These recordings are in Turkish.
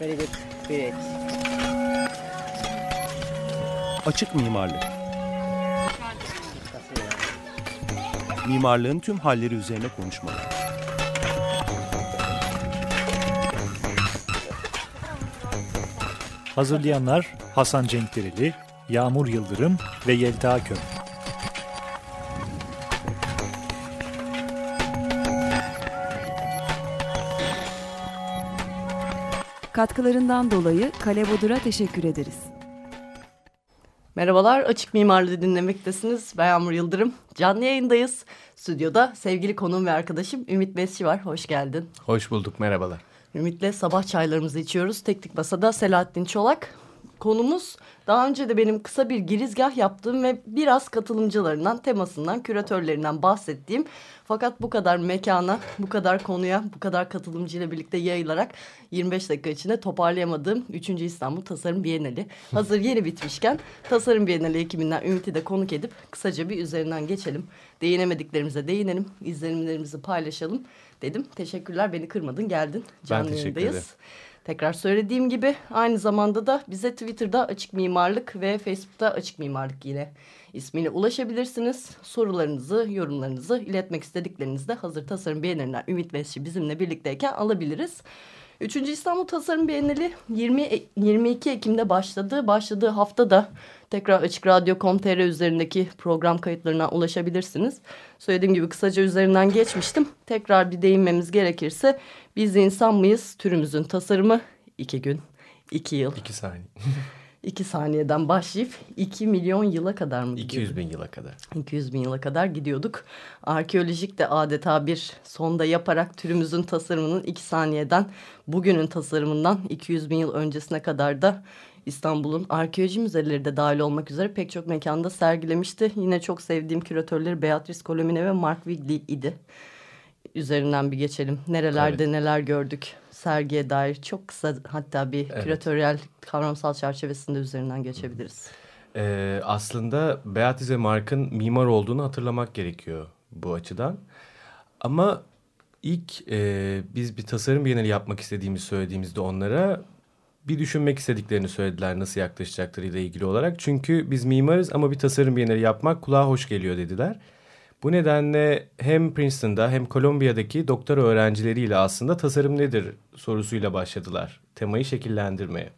Very good. Great. Açık mimarlık. Mimarlığın tüm halleri üzerine konuşmalar. Hazırlayanlar Hasan Cenkdereli, Yağmur Yıldırım ve Yelta Köm. Katkılarından dolayı Kale Bodur'a teşekkür ederiz. Merhabalar, Açık Mimarlığı dinlemektesiniz. Ben Yağmur Yıldırım. Canlı yayındayız. Stüdyoda sevgili konuğum ve arkadaşım Ümit Besçi var. Hoş geldin. Hoş bulduk, merhabalar. Ümit'le sabah çaylarımızı içiyoruz. Teknik Masa'da Selahattin Çolak. Konumuz daha önce de benim kısa bir girizgah yaptığım ve biraz katılımcılarından, temasından, küratörlerinden bahsettiğim fakat bu kadar mekana, bu kadar konuya, bu kadar katılımcıyla birlikte yayılarak 25 dakika içinde toparlayamadığım 3. İstanbul Tasarım Bienali. Hazır yeni bitmişken Tasarım Bienali ekibinden Ümit'i de konuk edip kısaca bir üzerinden geçelim. Değinemediklerimize değinelim, izlenimlerimizi paylaşalım dedim. Teşekkürler beni kırmadın geldin. Canlı ben teşekkür ederim. Tekrar söylediğim gibi aynı zamanda da bize Twitter'da Açık Mimarlık ve Facebook'ta Açık Mimarlık yine ismiyle ulaşabilirsiniz. Sorularınızı, yorumlarınızı, iletmek istediklerinizi de hazır tasarım beğenenler Ümit Vesçi bizimle birlikteyken alabiliriz. Üçüncü İstanbul Tasarım Bienali 20, 22 Ekim'de başladı. Başladığı hafta da tekrar Açık Radyo.com.tr üzerindeki program kayıtlarına ulaşabilirsiniz. Söylediğim gibi kısaca üzerinden geçmiştim. Tekrar bir değinmemiz gerekirse biz insan mıyız? Türümüzün tasarımı iki gün, iki yıl. İki saniye. iki saniyeden başlayıp iki milyon yıla kadar mı 200 bin yıla kadar. 200 bin yıla kadar gidiyorduk. Arkeolojik de adeta bir sonda yaparak türümüzün tasarımının iki saniyeden bugünün tasarımından 200 bin yıl öncesine kadar da İstanbul'un arkeoloji müzeleri de dahil olmak üzere pek çok mekanda sergilemişti. Yine çok sevdiğim küratörleri Beatrice Colomine ve Mark Wigley idi. Üzerinden bir geçelim. Nerelerde evet. neler gördük sergiye dair çok kısa hatta bir evet. küratöryel kavramsal çerçevesinde üzerinden geçebiliriz. Ee, aslında Beatrice ve Mark'ın mimar olduğunu hatırlamak gerekiyor bu açıdan. Ama ilk e, biz bir tasarım bienali yapmak istediğimizi söylediğimizde onlara bir düşünmek istediklerini söylediler nasıl yaklaşacaklarıyla ilgili olarak. Çünkü biz mimarız ama bir tasarım bienali yapmak kulağa hoş geliyor dediler. Bu nedenle hem Princeton'da hem Columbia'daki doktora öğrencileriyle aslında tasarım nedir sorusuyla başladılar temayı şekillendirmeye.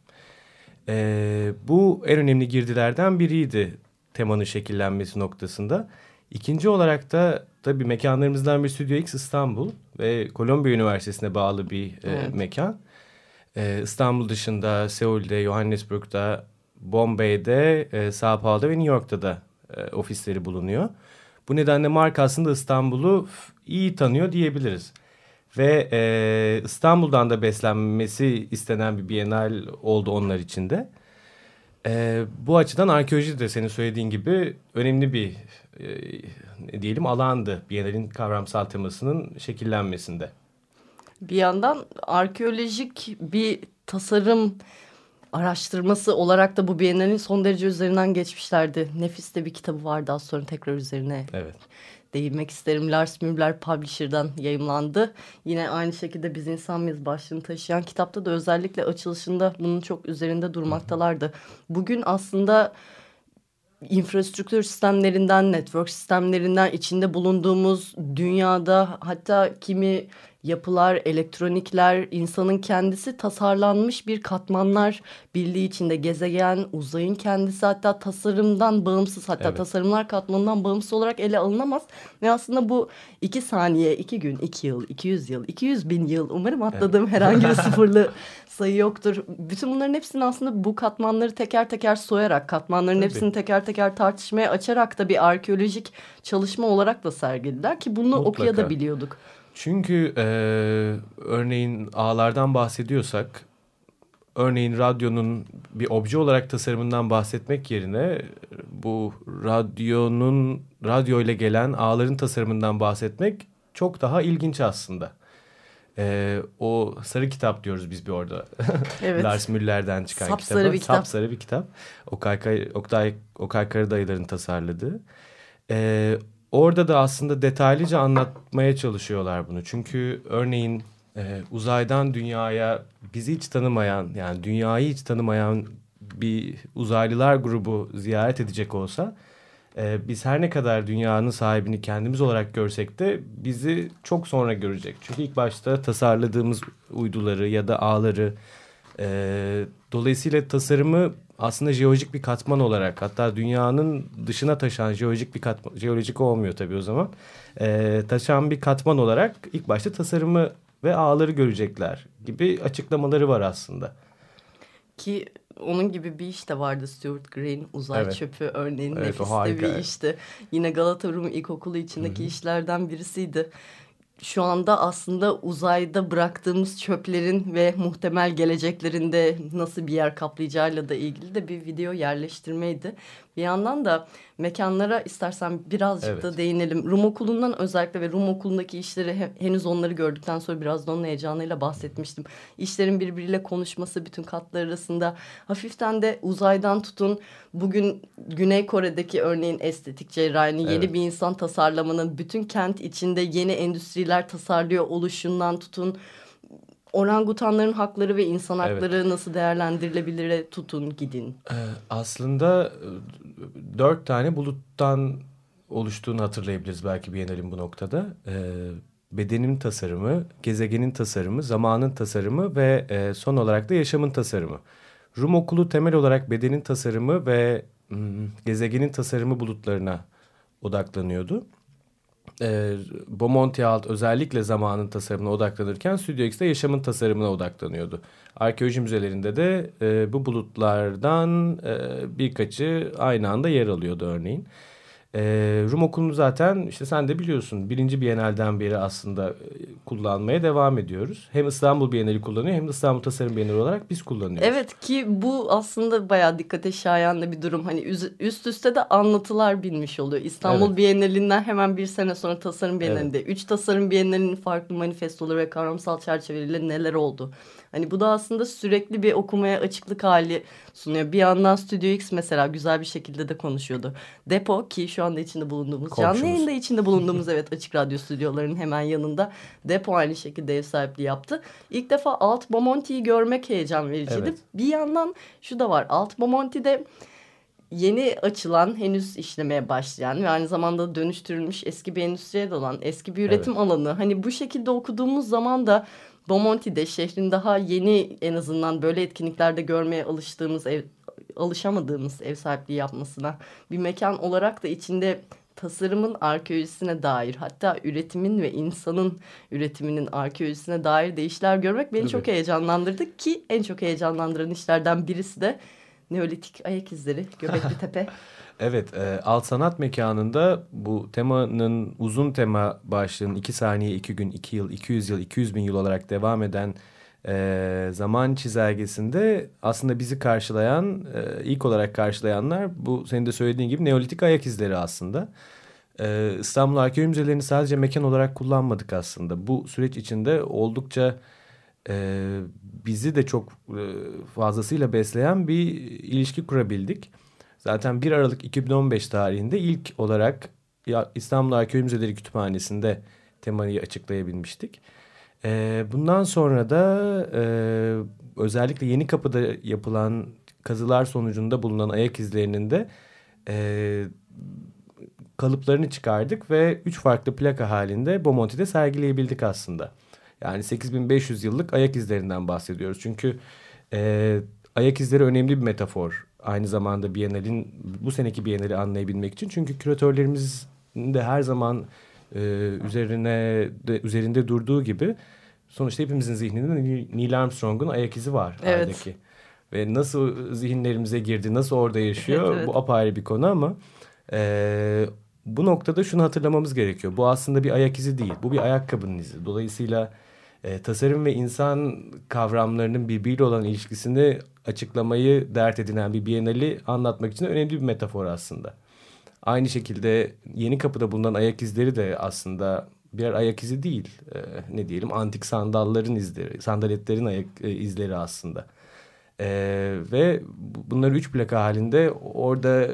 Ee, bu en önemli girdilerden biriydi temanın şekillenmesi noktasında. İkinci olarak da tabii mekanlarımızdan bir Stüdyo X İstanbul ve Kolombiya Üniversitesi'ne bağlı bir e, evet. e, mekan. E, İstanbul dışında Seul'de, Johannesburg'da, Bombay'de, e, Sao Paulo'da ve New York'ta da e, ofisleri bulunuyor. Bu nedenle marka aslında İstanbul'u iyi tanıyor diyebiliriz. Ve e, İstanbul'dan da beslenmesi istenen bir bienal oldu onlar için de. E, bu açıdan arkeoloji de senin söylediğin gibi önemli bir e, diyelim alandı Bienal'in kavramsal temasının şekillenmesinde. Bir yandan arkeolojik bir tasarım araştırması olarak da bu Biennale'nin son derece üzerinden geçmişlerdi. Nefis de bir kitabı vardı az sonra tekrar üzerine evet. Değinmek isterim. Lars Müller Publisher'dan yayımlandı. Yine aynı şekilde Biz İnsan Mıyız başlığını taşıyan kitapta da özellikle açılışında bunun çok üzerinde durmaktalardı. Bugün aslında infrastruktür sistemlerinden, network sistemlerinden içinde bulunduğumuz dünyada hatta kimi yapılar, elektronikler, insanın kendisi tasarlanmış bir katmanlar birliği içinde gezegen, uzayın kendisi hatta tasarımdan bağımsız hatta evet. tasarımlar katmanından bağımsız olarak ele alınamaz. Ve aslında bu iki saniye, iki gün, iki yıl, iki yüz yıl, iki yüz bin yıl umarım atladığım evet. herhangi bir sıfırlı sayı yoktur. Bütün bunların hepsini aslında bu katmanları teker teker soyarak, katmanların Tabii. hepsini teker teker tartışmaya açarak da bir arkeolojik çalışma olarak da sergilediler ki bunu Mutlaka. okuyabiliyorduk. Çünkü e, örneğin ağlardan bahsediyorsak, örneğin radyonun bir obje olarak tasarımından bahsetmek yerine bu radyonun radyo ile gelen ağların tasarımından bahsetmek çok daha ilginç aslında. Ee, o sarı kitap diyoruz biz bir orada. Evet. Lars Müller'den çıkan Sapsarı kitaba. bir kitap. Sapsarı bir kitap. Okay, Oktay, Okay Karadayılar'ın tasarladığı. Ee, orada da aslında detaylıca anlatmaya çalışıyorlar bunu. Çünkü örneğin e, uzaydan dünyaya bizi hiç tanımayan yani dünyayı hiç tanımayan bir uzaylılar grubu ziyaret edecek olsa e, biz her ne kadar dünyanın sahibini kendimiz olarak görsek de bizi çok sonra görecek. Çünkü ilk başta tasarladığımız uyduları ya da ağları e, dolayısıyla tasarımı aslında jeolojik bir katman olarak hatta dünyanın dışına taşan jeolojik bir katman jeolojik olmuyor tabii o zaman e, taşan bir katman olarak ilk başta tasarımı ve ağları görecekler gibi açıklamaları var aslında. Ki onun gibi bir iş de vardı Stuart Green uzay Evet. çöpü örneğin Evet, o nefis de harika, bir evet. işti. Yine Galata Rum İlkokulu içindeki işlerden birisiydi. Şu anda aslında uzayda bıraktığımız çöplerin ve muhtemel geleceklerinde nasıl bir yer kaplayacağıyla da ilgili de bir video yerleştirmeydi. Bir yandan da mekanlara istersen birazcık Evet. da değinelim. Rum okulundan özellikle ve Rum okulundaki işleri he- henüz onları gördükten sonra biraz da onun heyecanıyla bahsetmiştim. İşlerin birbiriyle konuşması bütün katlar arasında hafiften de uzaydan tutun bugün Güney Kore'deki örneğin estetik cerrahinin yeni Evet. bir insan tasarlamanın bütün kent içinde yeni endüstriler tasarlıyor oluşundan tutun orangutanların hakları ve insan Evet. hakları nasıl değerlendirilebilir tutun gidin. Ee, aslında e, dört tane buluttan oluştuğunu hatırlayabiliriz belki Biennale'in bu noktada. Ee, bedenin tasarımı, gezegenin tasarımı, zamanın tasarımı ve e, son olarak da yaşamın tasarımı. Rum okulu temel olarak bedenin tasarımı ve mm, gezegenin tasarımı bulutlarına odaklanıyordu. E, Bomonti Alt özellikle zamanın tasarımına odaklanırken Studio X'te yaşamın tasarımına odaklanıyordu. Arkeoloji müzelerinde de e, bu bulutlardan e, birkaçı aynı anda yer alıyordu örneğin. E, Rum okulunu zaten işte sen de biliyorsun birinci Bienal'den beri aslında e, kullanmaya devam ediyoruz. Hem İstanbul Bienali kullanıyor hem de İstanbul Tasarım Bienali olarak biz kullanıyoruz. Evet ki bu aslında bayağı dikkate şayan da bir durum. Hani üst üste de anlatılar binmiş oluyor. İstanbul Evet. Bienalinden hemen bir sene sonra Tasarım Bienalinde. Üç Tasarım Bienalinin farklı manifestoları ve kavramsal çerçeveleriyle neler oldu? Hani bu da aslında sürekli bir okumaya açıklık hali sunuyor. Bir yandan Studio X mesela güzel bir şekilde de konuşuyordu. Depo ki şu anda içinde bulunduğumuz canlı Komşumuz. yayında içinde bulunduğumuz evet açık radyo stüdyolarının hemen yanında Depo aynı şekilde ev sahipliği yaptı. İlk defa Alt Bomonti'yi görmek heyecan vericiydi. Evet. Bir yandan şu da var. Alt Bomonti'de yeni açılan, henüz işlemeye başlayan ve aynı zamanda dönüştürülmüş eski bir endüstriye de olan eski bir üretim alanı. Hani bu şekilde okuduğumuz zaman da Bomonti'de şehrin daha yeni en azından böyle etkinliklerde görmeye alıştığımız ev, alışamadığımız ev sahipliği yapmasına bir mekan olarak da içinde tasarımın arkeolojisine dair hatta üretimin ve insanın üretiminin arkeolojisine dair de işler görmek beni Tabii. çok heyecanlandırdı ki en çok heyecanlandıran işlerden birisi de Neolitik ayak izleri Göbekli Tepe. Evet, e, alt sanat mekanında bu temanın uzun tema başlığının 2 saniye, 2 gün, 2 yıl, 200 yıl, 200 bin yıl olarak devam eden e, zaman çizelgesinde aslında bizi karşılayan, e, ilk olarak karşılayanlar bu senin de söylediğin gibi neolitik ayak izleri aslında. E, İstanbul Arkeoloji Müzelerini sadece mekan olarak kullanmadık aslında. Bu süreç içinde oldukça e, bizi de çok e, fazlasıyla besleyen bir ilişki kurabildik. Zaten 1 Aralık 2015 tarihinde ilk olarak İstanbul Arkeoloji Müzeleri Kütüphanesi'nde temayı açıklayabilmiştik. E, bundan sonra da e, özellikle Yeni Kapı'da yapılan kazılar sonucunda bulunan ayak izlerinin de e, kalıplarını çıkardık ve üç farklı plaka halinde Bomonti'de sergileyebildik aslında. Yani 8500 yıllık ayak izlerinden bahsediyoruz. Çünkü e, ayak izleri önemli bir metafor. Aynı zamanda Biennale'in bu seneki Biennale'i anlayabilmek için. Çünkü küratörlerimizin de her zaman e, üzerine de, üzerinde durduğu gibi sonuçta hepimizin zihninde Neil Armstrong'un ayak izi var. Evet. Aydaki. Ve nasıl zihinlerimize girdi, nasıl orada yaşıyor Evet, evet. bu apayrı bir konu ama e, bu noktada şunu hatırlamamız gerekiyor. Bu aslında bir ayak izi değil, bu bir ayakkabının izi. Dolayısıyla e, tasarım ve insan kavramlarının birbiriyle olan ilişkisini açıklamayı dert edinen bir Biennale'i anlatmak için önemli bir metafor aslında. Aynı şekilde Yeni Kapı'da bulunan ayak izleri de aslında birer ayak izi değil. E, ne diyelim antik sandalların izleri, sandaletlerin ayak e, izleri aslında. E, ve bu- bunları üç plaka halinde orada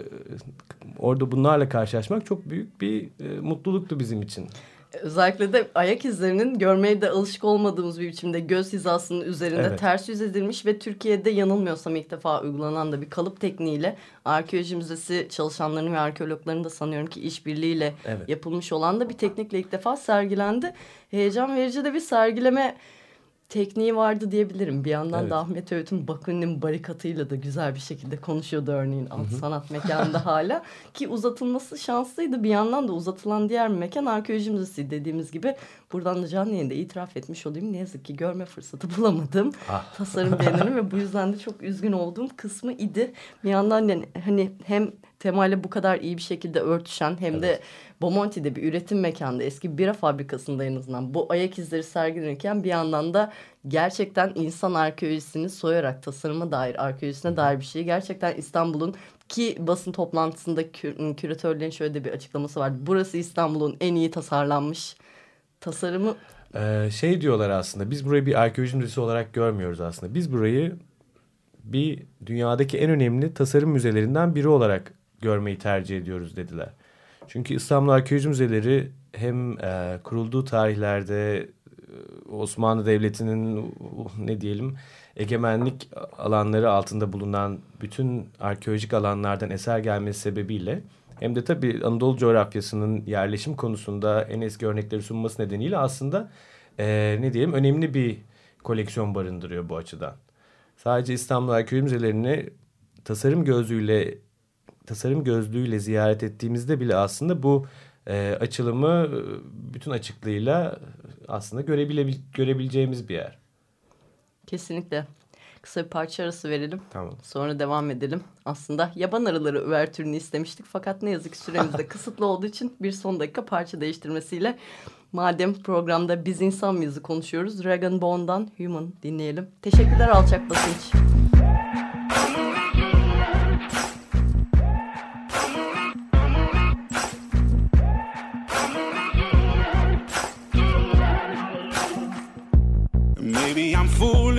orada bunlarla karşılaşmak çok büyük bir e, mutluluktu bizim için. Özellikle de ayak izlerinin görmeye de alışık olmadığımız bir biçimde göz hizasının üzerinde Evet. ters yüz edilmiş ve Türkiye'de yanılmıyorsam ilk defa uygulanan da bir kalıp tekniğiyle arkeoloji müzesi çalışanlarının ve arkeologların da sanıyorum ki işbirliğiyle Evet. yapılmış olan da bir teknikle ilk defa sergilendi. Heyecan verici de bir sergileme tekniği vardı diyebilirim. Bir yandan Evet. da Ahmet Öğüt'ün Bakü'nün barikatıyla da güzel bir şekilde konuşuyordu örneğin alt sanat mekanında hala. Ki uzatılması şanslıydı. Bir yandan da uzatılan diğer bir mekan arkeoloji müzesi dediğimiz gibi. Buradan da canlı yayında itiraf etmiş olayım. Ne yazık ki görme fırsatı bulamadım. Ah. Tasarım beğenirim ve bu yüzden de çok üzgün olduğum kısmı idi. Bir yandan yani hani hem temayla bu kadar iyi bir şekilde örtüşen hem de Bomonti'de bir üretim mekanında eski bir bira fabrikasında en azından bu ayak izleri sergilenirken bir yandan da gerçekten insan arkeolojisini soyarak tasarıma dair arkeolojisine dair bir şeyi gerçekten İstanbul'un ki basın toplantısında kü- küratörlerin şöyle de bir açıklaması vardı. Burası İstanbul'un en iyi tasarlanmış tasarımı Ee, şey diyorlar aslında biz burayı bir arkeoloji müzesi olarak görmüyoruz aslında. Biz burayı bir dünyadaki en önemli tasarım müzelerinden biri olarak görmeyi tercih ediyoruz dediler. Çünkü İstanbul Arkeoloji Müzeleri hem e, kurulduğu tarihlerde e, Osmanlı Devleti'nin uh, ne diyelim egemenlik alanları altında bulunan bütün arkeolojik alanlardan eser gelmesi sebebiyle hem de tabii Anadolu coğrafyasının yerleşim konusunda en eski örnekleri sunması nedeniyle aslında e, ne diyelim önemli bir koleksiyon barındırıyor bu açıdan. Sadece İstanbul Arkeoloji Müzelerini tasarım gözlüğüyle tasarım gözlüğüyle ziyaret ettiğimizde bile aslında bu e, açılımı e, bütün açıklığıyla aslında görebile, görebileceğimiz bir yer. kesinlikle. Kısa bir parça arası verelim. Tamam. Sonra devam edelim. Aslında yaban arıları üvertürünü istemiştik. Fakat ne yazık ki süremiz de kısıtlı olduğu için bir son dakika parça değiştirmesiyle madem programda biz insan mıyızı konuşuyoruz. Dragon Bone'dan Human dinleyelim. Teşekkürler Alçak Basınç.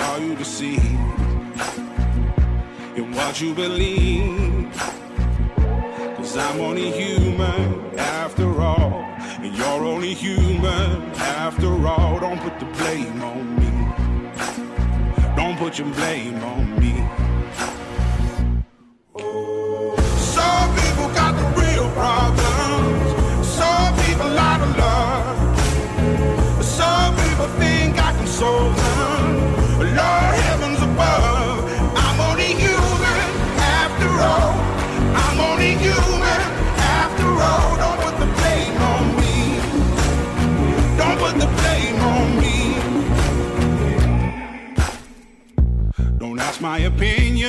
are you deceived in what you believe? Cause I'm only human after all. And you're only human after all. Don't put the blame on me. Don't put your blame on me. Some people got the real problems. Some people out of love.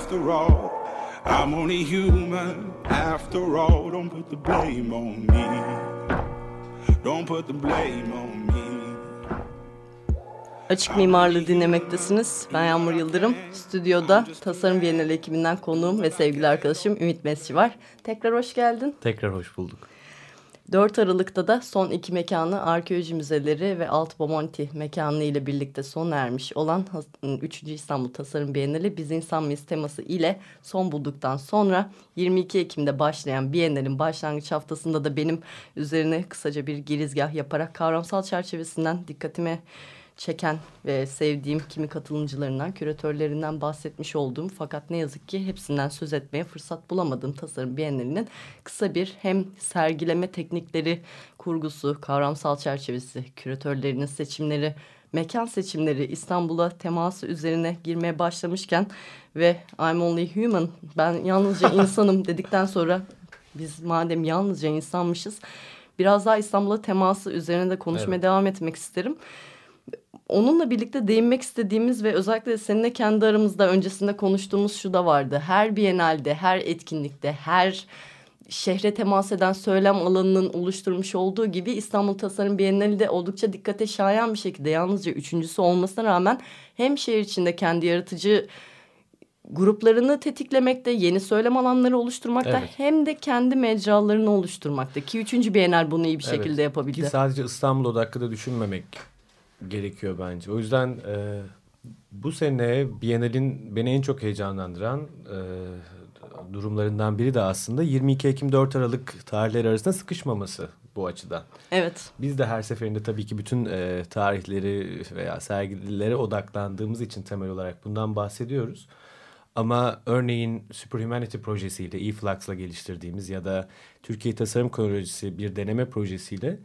After all. I'm only human after all. Don't put the blame on me. Don't put the blame on me. Açık Mimarlığı dinlemektesiniz. Ben Yağmur Yıldırım. Stüdyoda Tasarım Bienali ekibinden konuğum ve sevgili arkadaşım Ümit Mesci var. Tekrar hoş geldin. Tekrar hoş bulduk. 4 Aralık'ta da son iki mekanı arkeoloji müzeleri ve Alt Bomonti mekanı ile birlikte sona ermiş olan 3. İstanbul Tasarım Bienali Biz İnsan Mıyız teması ile son bulduktan sonra 22 Ekim'de başlayan Bienal'in başlangıç haftasında da benim üzerine kısaca bir girizgah yaparak kavramsal çerçevesinden dikkatime çeken ve sevdiğim kimi katılımcılarından, küratörlerinden bahsetmiş olduğum fakat ne yazık ki hepsinden söz etmeye fırsat bulamadığım tasarım bienalinin kısa bir hem sergileme teknikleri, kurgusu, kavramsal çerçevesi, küratörlerinin seçimleri, mekan seçimleri İstanbul'a teması üzerine girmeye başlamışken ve I'm only human, ben yalnızca insanım dedikten sonra biz madem yalnızca insanmışız biraz daha İstanbul'a teması üzerine de konuşmaya evet. devam etmek isterim onunla birlikte değinmek istediğimiz ve özellikle seninle kendi aramızda öncesinde konuştuğumuz şu da vardı. Her bienalde, her etkinlikte, her şehre temas eden söylem alanının oluşturmuş olduğu gibi İstanbul Tasarım Bienali de oldukça dikkate şayan bir şekilde yalnızca üçüncüsü olmasına rağmen hem şehir içinde kendi yaratıcı gruplarını tetiklemekte, yeni söylem alanları oluşturmakta evet. hem de kendi mecralarını oluşturmakta. Ki üçüncü Bienal bunu iyi bir şekilde evet. yapabildi. Ki sadece İstanbul odaklı düşünmemek gerekiyor bence. O yüzden e, bu sene Biennale'in beni en çok heyecanlandıran e, durumlarından biri de aslında 22 Ekim 4 Aralık tarihleri arasında sıkışmaması bu açıdan. Evet. Biz de her seferinde tabii ki bütün e, tarihleri veya sergilere odaklandığımız için temel olarak bundan bahsediyoruz. Ama örneğin Superhumanity projesiyle, E-Flux'la geliştirdiğimiz ya da Türkiye Tasarım Kronolojisi bir deneme projesiyle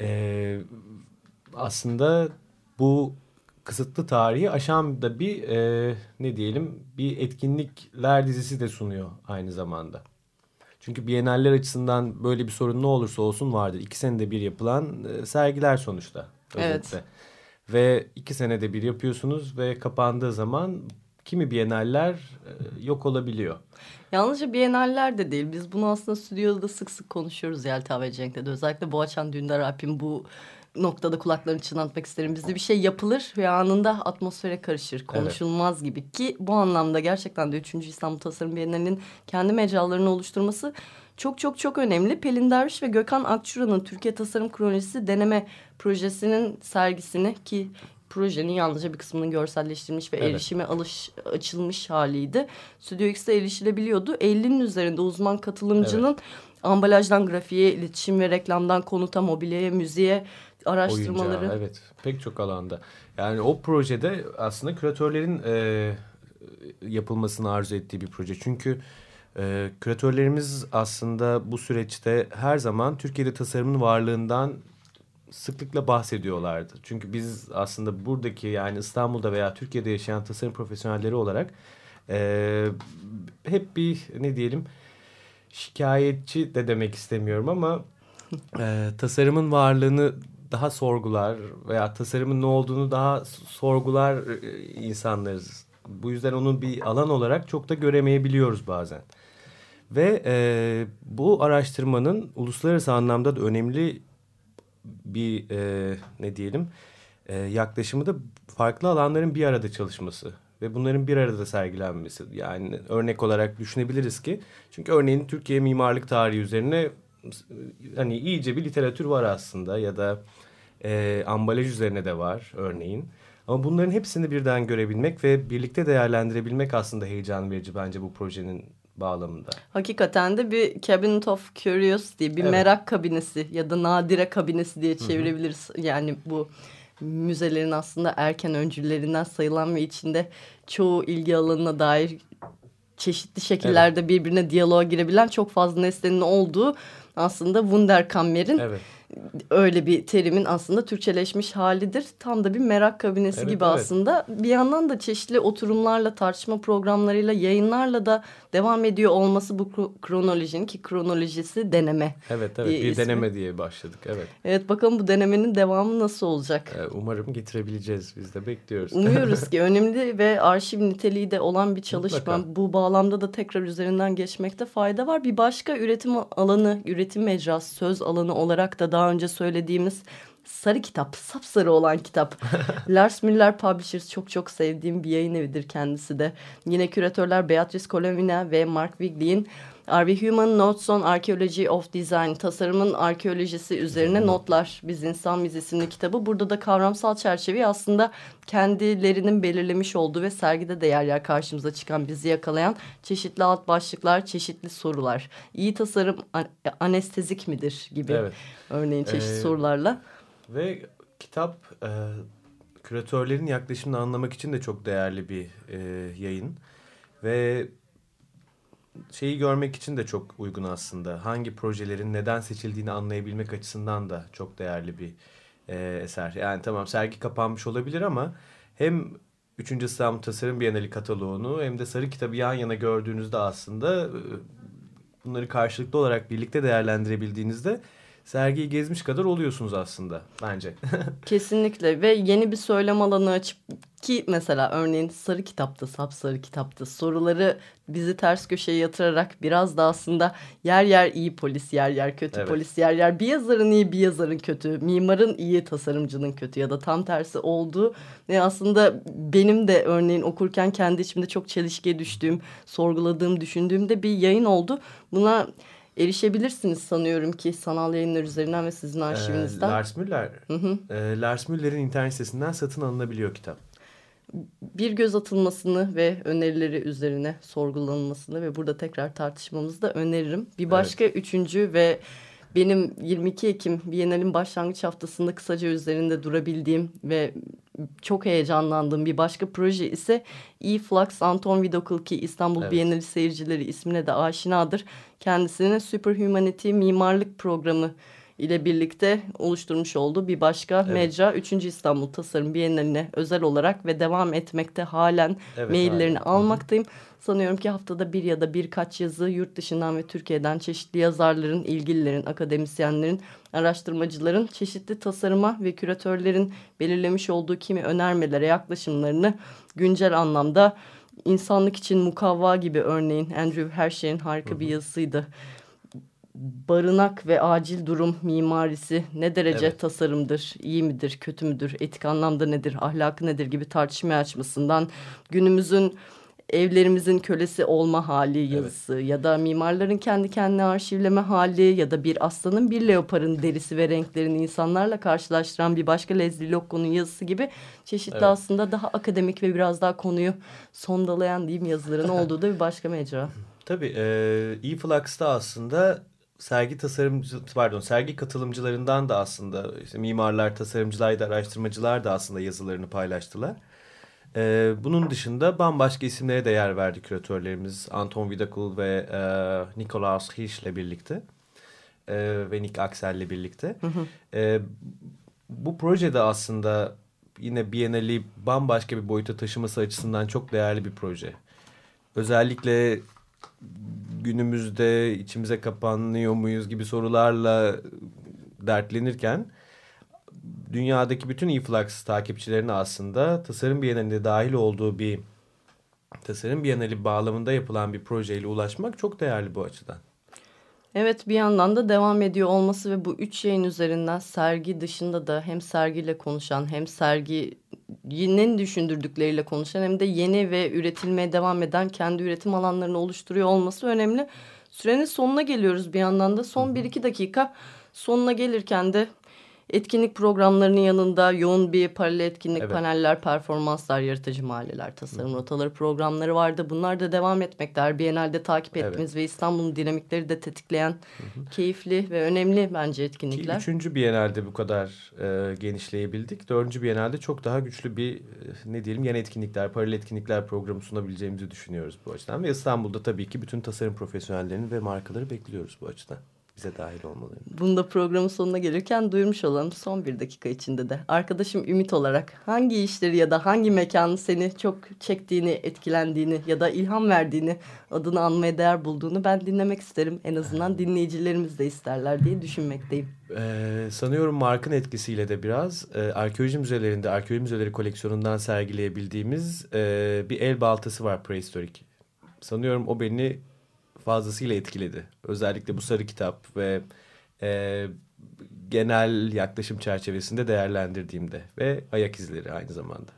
e, aslında bu kısıtlı tarihi aşan da bir e, ne diyelim bir etkinlikler dizisi de sunuyor aynı zamanda. Çünkü Biennaller açısından böyle bir sorun ne olursa olsun vardır. İki senede bir yapılan e, sergiler sonuçta. Özetle. Evet. Ve iki senede bir yapıyorsunuz ve kapandığı zaman kimi Biennaller e, yok olabiliyor. Yalnızca Biennaller de değil. Biz bunu aslında stüdyoda sık sık konuşuyoruz Yelta ve Cenk'le de. Özellikle Boğaçan Dündar Alp'in bu noktada kulaklarını çınlatmak isterim. Bizde bir şey yapılır ve anında atmosfere karışır. Konuşulmaz evet. gibi ki bu anlamda gerçekten de 3. İstanbul Tasarım Bienalinin kendi mecralarını oluşturması çok çok çok önemli. Pelin Derviş ve Gökhan Akçura'nın Türkiye Tasarım Kronolojisi deneme projesinin sergisini ki projenin yalnızca bir kısmını görselleştirilmiş ve evet. erişime alış, açılmış haliydi. Stüdyo X'de erişilebiliyordu. 50'nin üzerinde uzman katılımcının evet. ambalajdan grafiğe, iletişim ve reklamdan konuta, mobilyaya, müziğe, araştırmaları. Oyuncağı, evet pek çok alanda. Yani o projede aslında küratörlerin e, yapılmasını arzu ettiği bir proje. Çünkü e, küratörlerimiz aslında bu süreçte her zaman Türkiye'de tasarımın varlığından sıklıkla bahsediyorlardı. Çünkü biz aslında buradaki yani İstanbul'da veya Türkiye'de yaşayan tasarım profesyonelleri olarak e, hep bir ne diyelim şikayetçi de demek istemiyorum ama e, tasarımın varlığını daha sorgular veya tasarımın ne olduğunu daha sorgular e, insanlarız. Bu yüzden onun bir alan olarak çok da göremeyebiliyoruz bazen. Ve e, bu araştırmanın uluslararası anlamda da önemli bir e, ne diyelim e, yaklaşımı da farklı alanların bir arada çalışması ve bunların bir arada sergilenmesi. Yani örnek olarak düşünebiliriz ki çünkü örneğin Türkiye mimarlık tarihi üzerine hani iyice bir literatür var aslında ya da e, ambalaj üzerine de var örneğin. Ama bunların hepsini birden görebilmek ve birlikte değerlendirebilmek aslında heyecan verici bence bu projenin bağlamında. Hakikaten de bir Cabinet of Curiosity, bir evet. merak kabinesi ya da nadire kabinesi diye çevirebiliriz. Hı hı. Yani bu müzelerin aslında erken öncülerinden sayılan ve içinde çoğu ilgi alanına dair çeşitli şekillerde evet. birbirine diyaloğa girebilen çok fazla nesnenin olduğu aslında Wunderkammer'in evet öyle bir terimin aslında Türkçeleşmiş halidir. Tam da bir merak kabinesi Evet, gibi evet. aslında. Bir yandan da çeşitli oturumlarla, tartışma programlarıyla, yayınlarla da devam ediyor olması bu kro- kronolojinin ki kronolojisi deneme. Evet evet İyi bir ismi. deneme diye başladık evet. Evet bakalım bu denemenin devamı nasıl olacak? Ee, umarım getirebileceğiz biz de bekliyoruz. Umuyoruz ki önemli ve arşiv niteliği de olan bir çalışma. Mutlaka. Bu bağlamda da tekrar üzerinden geçmekte fayda var. Bir başka üretim alanı, üretim mecrası, söz alanı olarak da daha önce söylediğimiz sarı kitap, sapsarı olan kitap. Lars Müller Publishers çok çok sevdiğim bir yayın evidir kendisi de. Yine küratörler Beatrice Colovina ve Mark Wigley'in Are We Human Notes on Archaeology of Design, tasarımın arkeolojisi üzerine notlar Biz İnsan Biz isimli kitabı. Burada da kavramsal çerçeveyi aslında kendilerinin belirlemiş olduğu ve sergide de yer yer karşımıza çıkan bizi yakalayan çeşitli alt başlıklar, çeşitli sorular. İyi tasarım an- anestezik midir gibi Evet. örneğin çeşitli Ee, sorularla. Ve kitap e, küratörlerin yaklaşımını anlamak için de çok değerli bir e, yayın. Ve şeyi görmek için de çok uygun aslında. Hangi projelerin neden seçildiğini anlayabilmek açısından da çok değerli bir e, eser. Yani tamam sergi kapanmış olabilir ama hem 3. İstanbul Tasarım Bienali kataloğunu hem de Sarı Kitabı yan yana gördüğünüzde aslında e, bunları karşılıklı olarak birlikte değerlendirebildiğinizde sergiyi gezmiş kadar oluyorsunuz aslında bence. Kesinlikle ve yeni bir söylem alanı açıp ki mesela örneğin sarı kitapta, sapsarı kitapta soruları bizi ters köşeye yatırarak biraz da aslında yer yer iyi polis, yer yer kötü Evet. polis, yer yer bir yazarın iyi, bir yazarın kötü, mimarın iyi, tasarımcının kötü ya da tam tersi olduğu ve aslında benim de örneğin okurken kendi içimde çok çelişkiye düştüğüm, sorguladığım, düşündüğümde bir yayın oldu. Buna erişebilirsiniz sanıyorum ki sanal yayınlar üzerinden ve sizin Ee, arşivinizden. Lars Müller, Hı hı. e, Lars Müller'in internet sitesinden satın alınabiliyor kitap. bir göz atılmasını ve önerileri üzerine sorgulanmasını ve burada tekrar tartışmamızı da öneririm. Bir başka üçüncü ve benim 22 Ekim Bienal'in başlangıç haftasında kısaca üzerinde durabildiğim ve çok heyecanlandığım bir başka proje ise E-Flux Anton Vidokul ki İstanbul Evet. Bienali seyircileri ismine de aşinadır. Kendisinin Superhumanity mimarlık programı ile birlikte oluşturmuş olduğu bir başka Evet. mecra 3. İstanbul Tasarım Bienali'ne özel olarak ve devam etmekte halen Evet, maillerini halen. almaktayım. Sanıyorum ki haftada bir ya da birkaç yazı yurt dışından ve Türkiye'den çeşitli yazarların, ilgililerin, akademisyenlerin, araştırmacıların çeşitli tasarıma ve küratörlerin belirlemiş olduğu kimi önermelere, yaklaşımlarını güncel anlamda insanlık için mukavva gibi örneğin Andrew Hershey'in harika bir yazısıydı barınak ve acil durum mimarisi ne derece Evet. tasarımdır, iyi midir, kötü müdür, etik anlamda nedir, ahlakı nedir gibi tartışma açmasından günümüzün evlerimizin kölesi olma hali yazısı ya da mimarların kendi kendine arşivleme hali ya da bir aslanın bir leoparın derisi ve renklerini insanlarla karşılaştıran bir başka Leslie Locke'un yazısı gibi çeşitli Evet. aslında daha akademik ve biraz daha konuyu sondalayan diyeyim yazıların olduğu da bir başka mecra. Tabii e, E-Flux'ta aslında sergi tasarımcı pardon sergi katılımcılarından da aslında işte mimarlar, tasarımcılar da araştırmacılar da aslında yazılarını paylaştılar. E, bunun dışında bambaşka isimlere de yer verdi küratörlerimiz Anton Vidakul ve e, Nikolaus Hirsch ile birlikte e, ve Nick Axel ile birlikte. E, bu projede aslında yine Biennale'i bambaşka bir boyuta taşıması açısından çok değerli bir proje. Özellikle günümüzde içimize kapanıyor muyuz gibi sorularla dertlenirken dünyadaki bütün e-flux takipçilerine aslında tasarım bienalinde dahil olduğu bir tasarım bienali bağlamında yapılan bir projeyle ulaşmak çok değerli bu açıdan. Evet bir yandan da devam ediyor olması ve bu üç yayın üzerinden sergi dışında da hem sergiyle konuşan hem serginin düşündürdükleriyle konuşan hem de yeni ve üretilmeye devam eden kendi üretim alanlarını oluşturuyor olması önemli. Sürenin sonuna geliyoruz bir yandan da son 1-2 dakika sonuna gelirken de etkinlik programlarının yanında yoğun bir paralel etkinlik, Evet. paneller, performanslar, yaratıcı mahalleler, tasarım rotaları programları vardı. Bunlar da devam etmekte. Her Biennale'de takip Evet. ettiğimiz ve İstanbul'un dinamikleri de tetikleyen keyifli ve önemli bence Ki etkinlikler. üçüncü Biennale'de bu kadar e, genişleyebildik. Dördüncü Biennale'de çok daha güçlü bir e, ne diyelim yeni etkinlikler, paralel etkinlikler programı sunabileceğimizi düşünüyoruz bu açıdan. Ve İstanbul'da tabii ki bütün tasarım profesyonellerini ve markaları bekliyoruz bu açıdan. Bize dahil olmalı. Bunu da programın sonuna gelirken duyurmuş olalım son bir dakika içinde de. Arkadaşım Ümit olarak hangi işleri ya da hangi mekanın seni çok çektiğini, etkilendiğini ya da ilham verdiğini, adını anmaya değer bulduğunu ben dinlemek isterim. En azından dinleyicilerimiz de isterler diye düşünmekteyim. Ee, sanıyorum markın etkisiyle de biraz e, arkeoloji müzelerinde, arkeoloji müzeleri koleksiyonundan sergileyebildiğimiz e, bir el baltası var prehistorik. Sanıyorum o beni fazlasıyla etkiledi. Özellikle bu sarı kitap ve e, genel yaklaşım çerçevesinde değerlendirdiğimde ve ayak izleri aynı zamanda.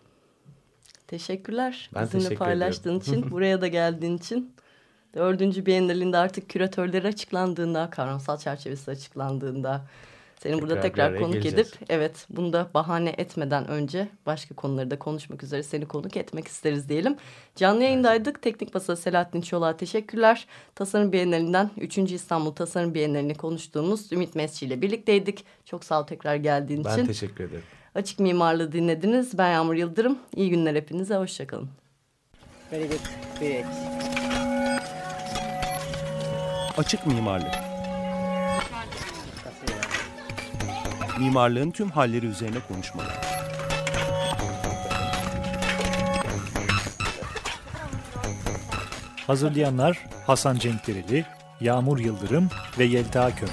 Teşekkürler. Ben Bizimle teşekkür paylaştığın için, buraya da geldiğin için. Dördüncü Bienalinde artık küratörleri açıklandığında, kavramsal çerçevesi açıklandığında seni burada Tekrar konuk geleceğiz. edip evet bunu da bahane etmeden önce başka konuları da konuşmak üzere seni konuk etmek isteriz diyelim. Canlı yayındaydık. Teknik Masa Selahattin Çolak'a teşekkürler. Tasarım Bienalinden 3. İstanbul Tasarım Bienalini konuştuğumuz Ümit Mesci ile birlikteydik. Çok sağ ol tekrar geldiğin Ben için. teşekkür ederim. Açık Mimarlığı dinlediniz. Ben Yağmur Yıldırım. İyi günler hepinize. Hoşçakalın. Very good. Great. Açık mimarlık. Mimarlığın tüm halleri üzerine konuşmalar. Hazırlayanlar Hasan Cenkdereli, Yağmur Yıldırım ve Yelta Kömür.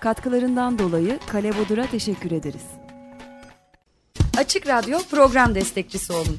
Katkılarından dolayı Kale Bodur'a teşekkür ederiz. Açık Radyo program destekçisi olun.